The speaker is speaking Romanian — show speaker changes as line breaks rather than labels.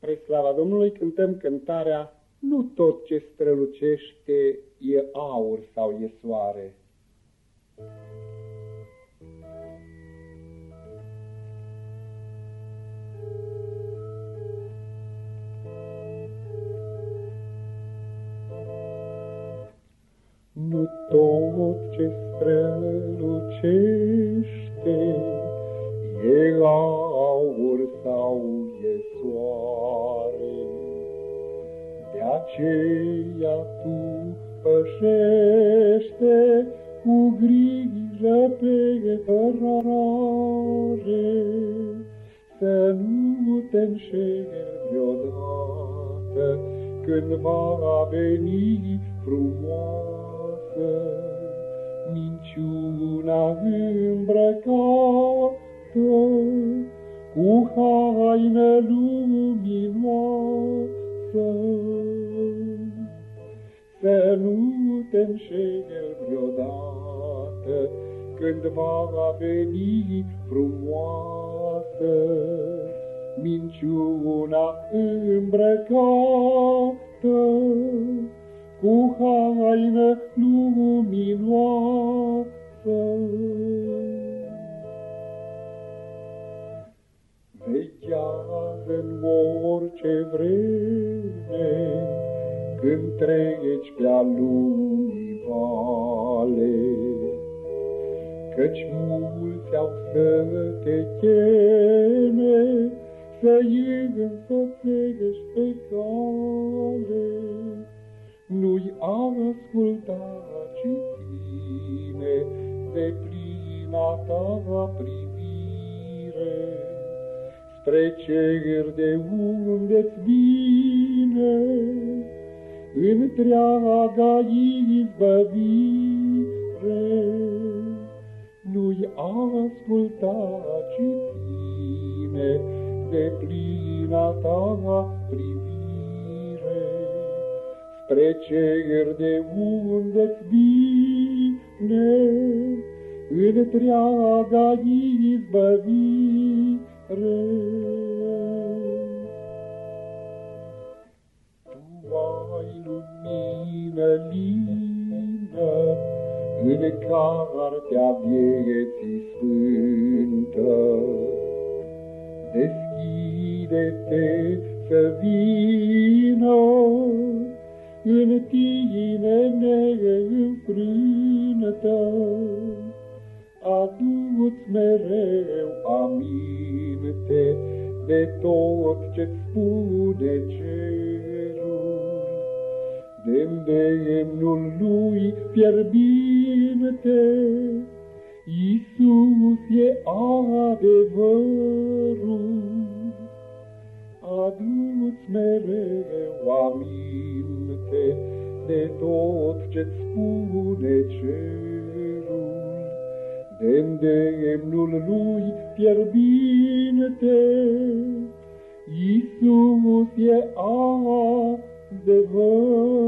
Spre slava Domnului cântăm cântarea Nu tot ce strălucește e aur sau e soare. Nu tot ce strălucește e aur aceea tu pășește cu grijă pe cărare, să nu te înșeli vreodată când va veni frumoasă minciuna îmbrăcată cu haină luminoasă. Să nu te înșeli vreodată când va veni frumoasă minciuna îmbrăcată cu haină luminoasă. Veghează în orice vreme, când treci pe-a lumii vale, Căci mulți au să te cheme, Să-i însoțești pe cale. Nu-i asculta, ci ține de plina ta privire, Spre cer de unde-ți vine întreaga izbăvire. Nu-i asculta, ci ține de plina ta privire, Spre cer de unde-ți vine întreaga izbăvire. Lumină lină în cartea vieții sfântă, Deschide-te să vină în tine neînfrânătă, adu-ți mereu aminte de tot ce-ți spune cerul, de îndemnul lui fierbinte. Iisus e adevărul, adu-ți mereu aminte de tot ce-ți spune cerul de îndemnul lui fierbinte. Iisus e adevărul.